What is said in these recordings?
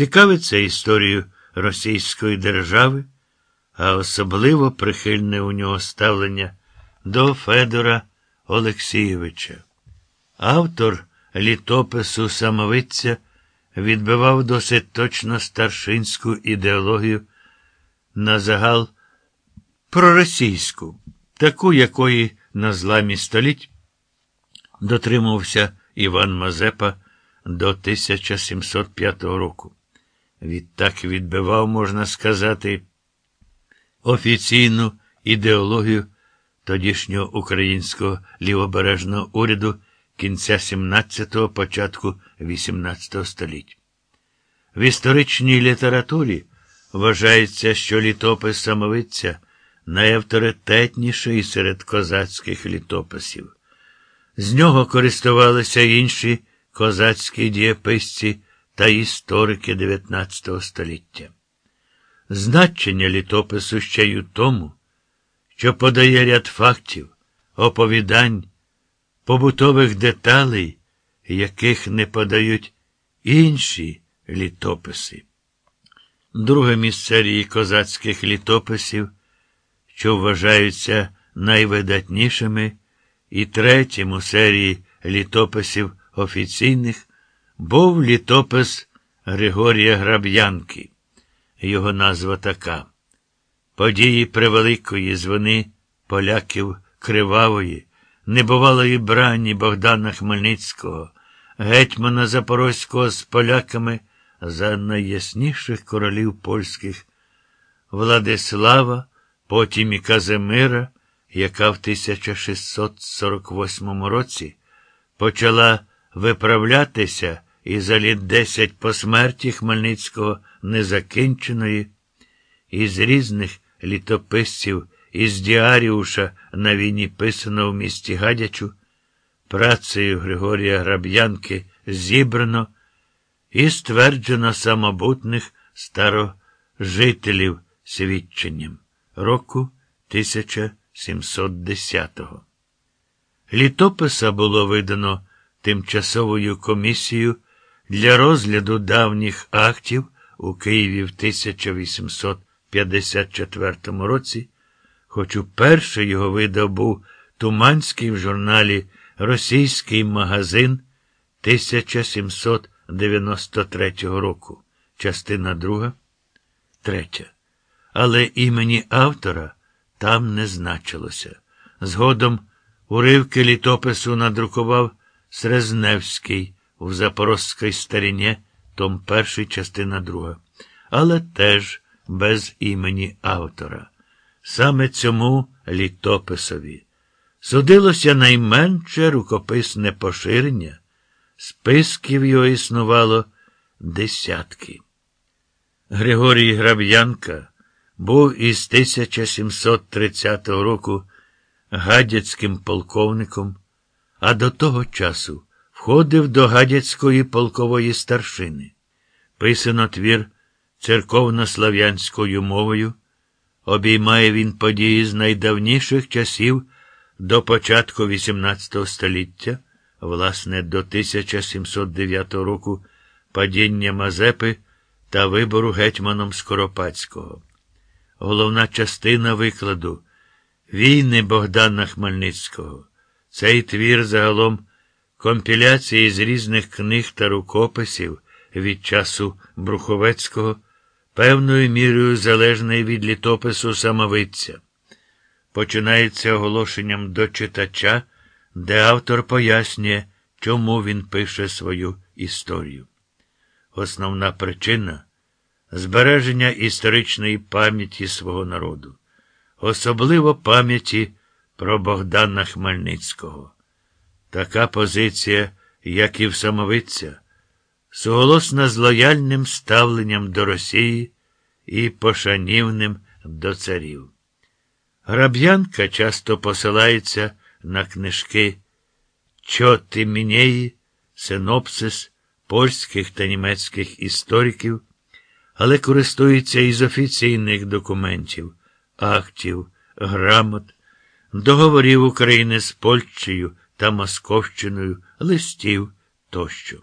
цікавиться історією Російської держави, а особливо прихильне у нього ставлення до Федора Олексійовича. Автор літопису самовиця відбивав досить точно старшинську ідеологію на загал проросійську, таку, якої на зламі століть дотримувався Іван Мазепа до 1705 року. Відтак відбивав, можна сказати, офіційну ідеологію тодішнього українського лівобережного уряду кінця 17-го, початку 18 століття. В історичній літературі вважається, що літопис самовиця найавторитетніший серед козацьких літописів. З нього користувалися інші козацькі дієписці та історики XIX століття. Значення літопису ще й у тому, що подає ряд фактів, оповідань, побутових деталей, яких не подають інші літописи. Друге місце серії козацьких літописів, що вважаються найвидатнішими, і третім у серії літописів офіційних був літопис Григорія Граб'янки. Його назва така. Події превеликої звини поляків кривавої, небувалої брані Богдана Хмельницького, гетьмана Запорозького з поляками за найясніших королів польських Владислава, потім і Казимира, яка в 1648 році почала виправлятися і за літ десять по смерті Хмельницького незакінченої, із різних літописців, із діаріуша на війні писано в місті Гадячу, працею Григорія Граб'янки зібрано і стверджено самобутних старожителів свідченням року 1710-го. Літописа було видано тимчасовою комісією для розгляду давніх актів у Києві в 1854 році, хоч уперше його видав був Туманський в журналі Російський магазин 1793 року, частина друга, третя. Але імені автора там не значилося. Згодом уривки літопису надрукував Срезневський в Запорозькій старіні, том перший, частина друга, але теж без імені автора. Саме цьому літописові судилося найменше рукописне поширення, списків його існувало десятки. Григорій Граб'янка був із 1730 року гадяцьким полковником, а до того часу входив до гадяцької полкової старшини. Писано твір церковно-слав'янською мовою, обіймає він події з найдавніших часів до початку XVIII століття, власне, до 1709 року падіння Мазепи та вибору гетьманом Скоропадського. Головна частина викладу Війни Богдана Хмельницького. Цей твір загалом компіляції з різних книг та рукописів від часу Бруховецького, певною мірою залежний від літопису самовиця. Починається оголошенням до читача, де автор пояснює, чому він пише свою історію. Основна причина збереження історичної пам'яті свого народу, особливо пам'яті про Богдана Хмельницького. Така позиція, як і в самовиця, суголосна з лояльним ставленням до Росії і пошанівним до царів. Граб'янка часто посилається на книжки Чоти Мінєї, синопсис польських та німецьких істориків, але користується із офіційних документів, актів, грамот, договорів України з Польщею та Московщиною, листів тощо.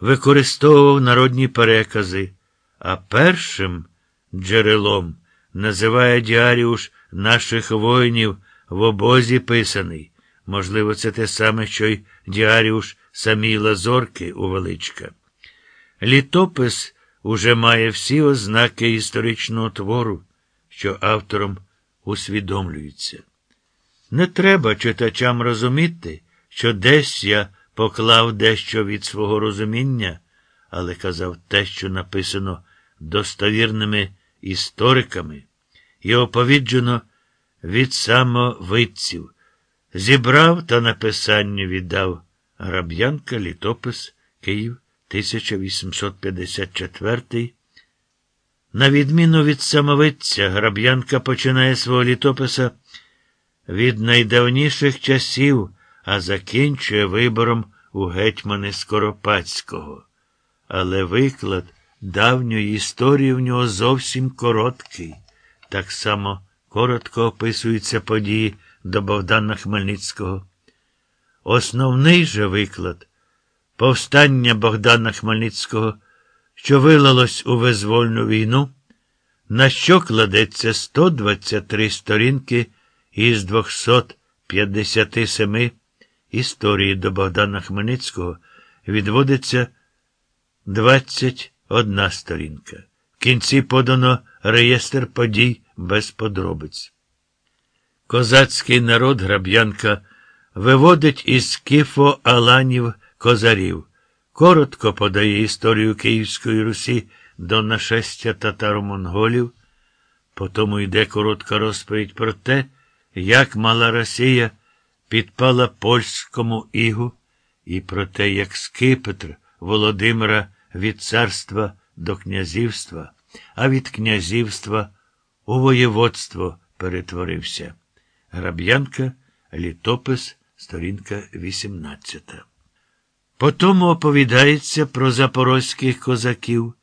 використовував народні перекази, а першим джерелом називає діаріуш наших воїнів в обозі писаний. Можливо, це те саме, що й діаріуш Самійла Зорки у Величка. Літопис уже має всі ознаки історичного твору, що автором усвідомлюється. Не треба читачам розуміти, що десь я поклав дещо від свого розуміння, але казав те, що написано достовірними істориками, і оповіджено від самовидців, зібрав та написанню віддав Граб'янка літопис Київ 1854. На відміну від самовидця, Граб'янка починає свого літописа від найдавніших часів, а закінчує вибором у гетьмани Скоропадського. Але виклад давньої історії в нього зовсім короткий. Так само коротко описуються події до Богдана Хмельницького. Основний же виклад повстання Богдана Хмельницького, що вилилось у визвольну війну, на що кладеться 123 сторінки із 257 історії до Богдана Хмельницького відводиться 21 сторінка. В кінці подано реєстр подій без подробиць. Козацький народ Граб'янка виводить із кифо Аланів козарів, коротко подає історію Київської Русі до нашестя татаро-монголів, потому йде коротка розповідь про те, як мала Росія підпала польському ігу, і про те, як скипетр Володимира від царства до князівства, а від князівства у воєводство перетворився. Граб'янка, літопис, сторінка 18. Потому оповідається про запорозьких козаків,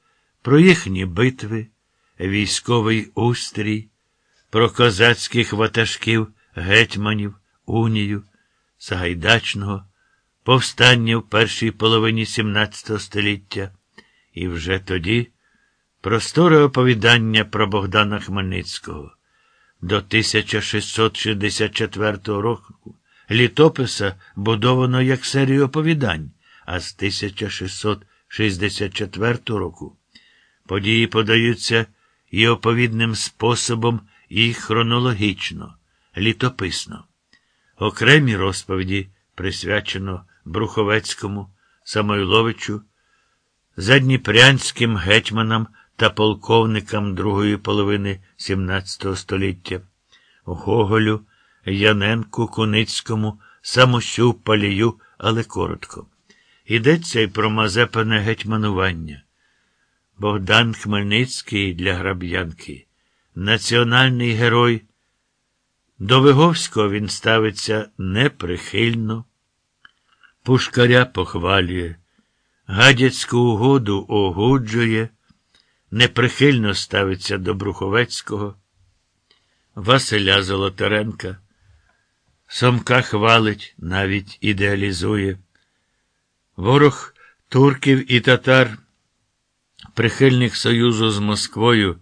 про їхні битви, військовий устрій, про козацьких ватажків, гетьманів, унію, Сагайдачного, повстання в першій половині XVII століття, і вже тоді просторе оповідання про Богдана Хмельницького. До 1664 року літописа будовано як серію оповідань, а з 1664 року події подаються і оповідним способом, і хронологічно, літописно. Окремі розповіді присвячено Бруховецькому, Самойловичу, задніпрянським гетьманам та полковникам другої половини XVII століття, Гоголю, Яненку, Куницькому, Самосю, Палію, але коротко. Йдеться й про мазепане гетьманування. Богдан Хмельницький для Граб'янки, національний герой. До Виговського він ставиться неприхильно, Пушкаря похвалює, гадяцьку угоду огоджує, неприхильно ставиться до Бруховецького, Василя Золотаренка, Сомка хвалить, навіть ідеалізує. Ворог турків і татар, прихильник союзу з Москвою,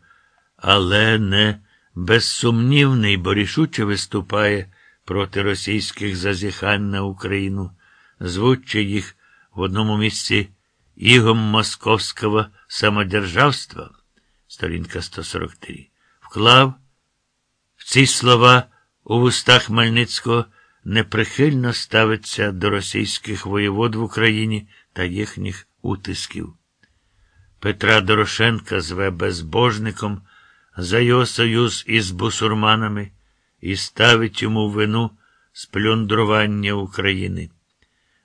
але не безсумнівний, бо рішуче виступає проти російських зазіхань на Україну, звучи їх в одному місці ігом московського самодержавства, сторінка 143, вклав в ці слова у вустах Хмельницького неприхильно ставиться до російських воєвод в Україні та їхніх утисків. Петра Дорошенка зве безбожником за його союз із бусурманами і ставить йому вину сплюндрування України.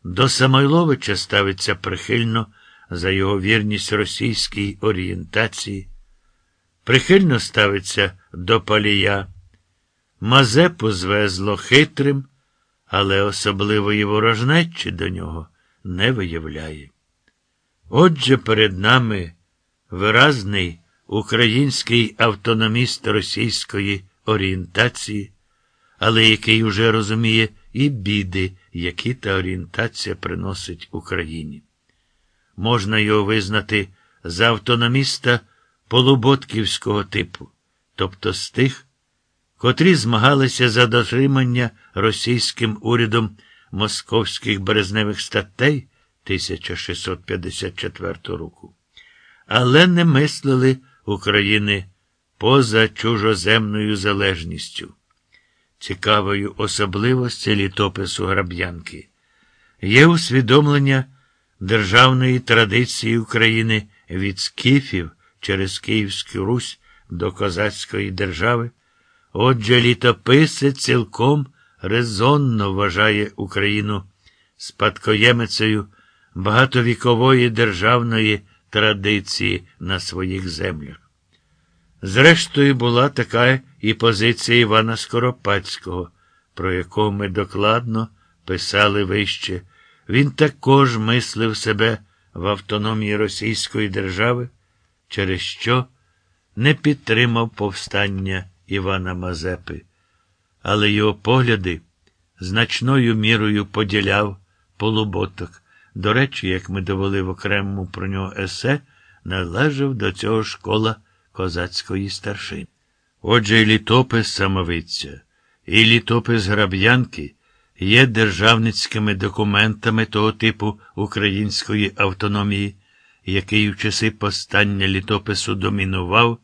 До Самойловича ставиться прихильно за його вірність російській орієнтації, прихильно ставиться до Палія. Мазепу звезло хитрим, але особливої ворожнечі до нього не виявляє. Отже, перед нами виразний український автономіст російської орієнтації, але який уже розуміє і біди, які та орієнтація приносить Україні. можна його визнати за автономіста полуботківського типу, тобто з тих, котрі змагалися за дотримання російським урядом московських березневих статей 1654 року, але не мислили України поза чужоземною залежністю. Цікавою особливостю літопису граб'янки є усвідомлення державної традиції України від скіфів через Київську Русь до Козацької держави. Отже, літописець цілком резонно вважає Україну спадкоємицею багатовікової державної традиції на своїх землях. Зрештою, була така і позиція Івана Скоропадського, про якого ми докладно писали вище. Він також мислив себе в автономії Російської держави, через що не підтримав повстання Івана Мазепи, але його погляди значною мірою поділяв полуботок. До речі, як ми довели в окремому про нього есе, належав до цього школа козацької старшини. Отже, і літопис самовиця, і літопис граб'янки є державницькими документами того типу української автономії, який в часи постання літопису домінував,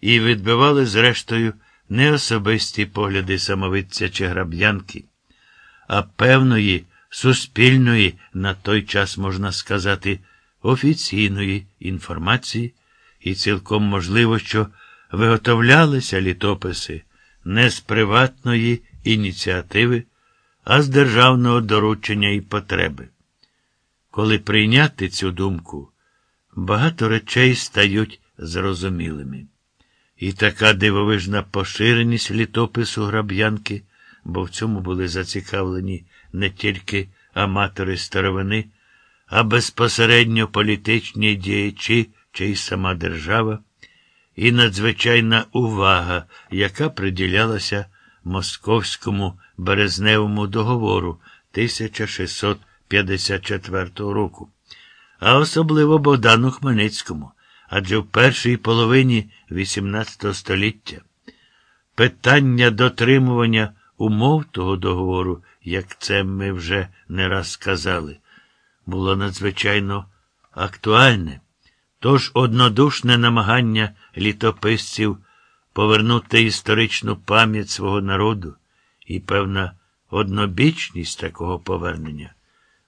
і відбивали, зрештою, не особисті погляди самовиця чи граб'янки, а певної суспільної, на той час можна сказати, офіційної інформації, і цілком можливо, що виготовлялися літописи не з приватної ініціативи, а з державного доручення і потреби. Коли прийняти цю думку, багато речей стають зрозумілими. І така дивовижна поширеність літопису граб'янки, бо в цьому були зацікавлені не тільки аматори старовини, а безпосередньо політичні діячі чи й сама держава, і надзвичайна увага, яка приділялася Московському березневому договору 1654 року, а особливо Богдану Хмельницькому, адже в першій половині XVIII століття. Питання дотримування умов того договору, як це ми вже не раз сказали, було надзвичайно актуальне. Тож однодушне намагання літописців повернути історичну пам'ять свого народу і певна однобічність такого повернення,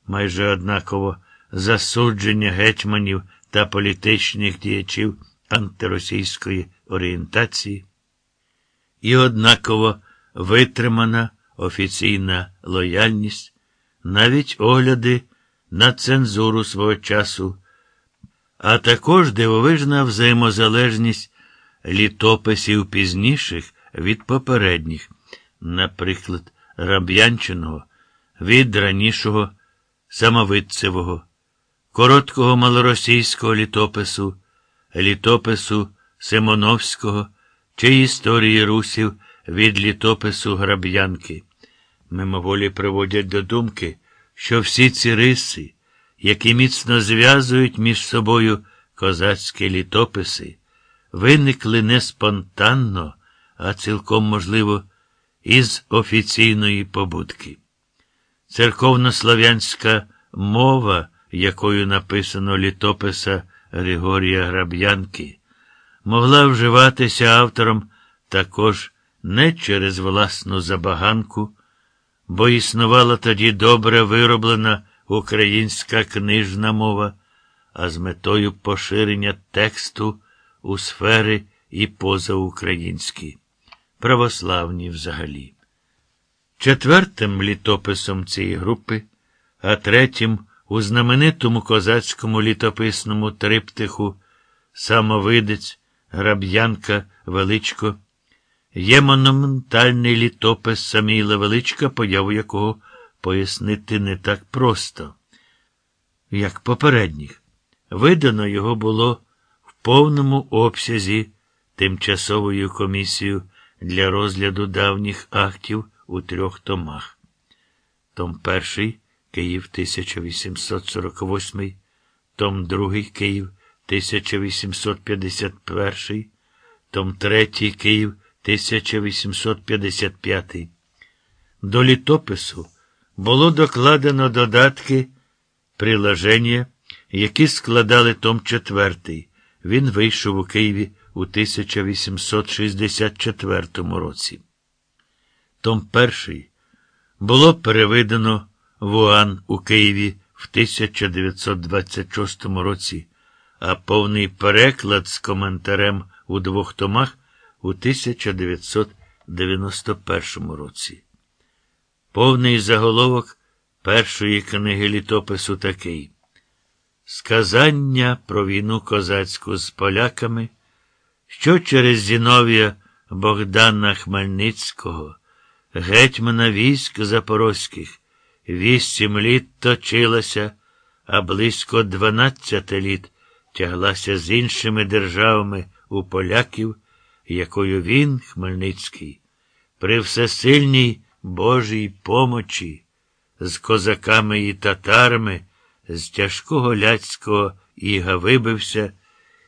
майже однаково засудження гетьманів та політичних діячів антиросійської орієнтації, і однаково витримана офіційна лояльність, навіть огляди на цензуру свого часу, а також дивовижна взаємозалежність літописів пізніших від попередніх, наприклад, Раб'янчиного, від ранішого самовидцевого, короткого малоросійського літопису, літопису Симоновського чи історії русів від літопису Граб'янки. Мимоволі приводять до думки, що всі ці риси, які міцно зв'язують між собою козацькі літописи, виникли не спонтанно, а цілком можливо, із офіційної побудки. Церковнослов'янська мова, якою написано літописа Григорія Граб'янки, могла вживатися автором також не через власну забаганку, бо існувала тоді добре вироблена українська книжна мова, а з метою поширення тексту у сфери і позаукраїнські, православні взагалі. Четвертим літописом цієї групи, а третім у знаменитому козацькому літописному триптиху Самовидець, Граб'янка, Величко, є монументальний літопис Саміла Величка, появу якого пояснити не так просто, як попередніх. Видано його було в повному обсязі тимчасовою комісією для розгляду давніх актів у трьох томах. Том перший Київ 1848, том 2 Київ 1851, том 3 Київ 1855. До літопису було докладено додатки приложення, які складали том 4. Він вийшов у Києві у 1864 році. Том перший було переведено в УАН у Києві в 1926 році, а повний переклад з коментарем у двох томах у 1991 році. Повний заголовок першої книги літопису такий Сказання про війну козацьку з поляками, що через Зіновія Богдана Хмельницького, гетьмана військ запорозьких, вісім літ точилася, а близько дванадцяти літ тяглася з іншими державами у поляків, якою він, Хмельницький, при всесильній Божій помочі, з козаками і татарами, з тяжкого ляцького іга вибився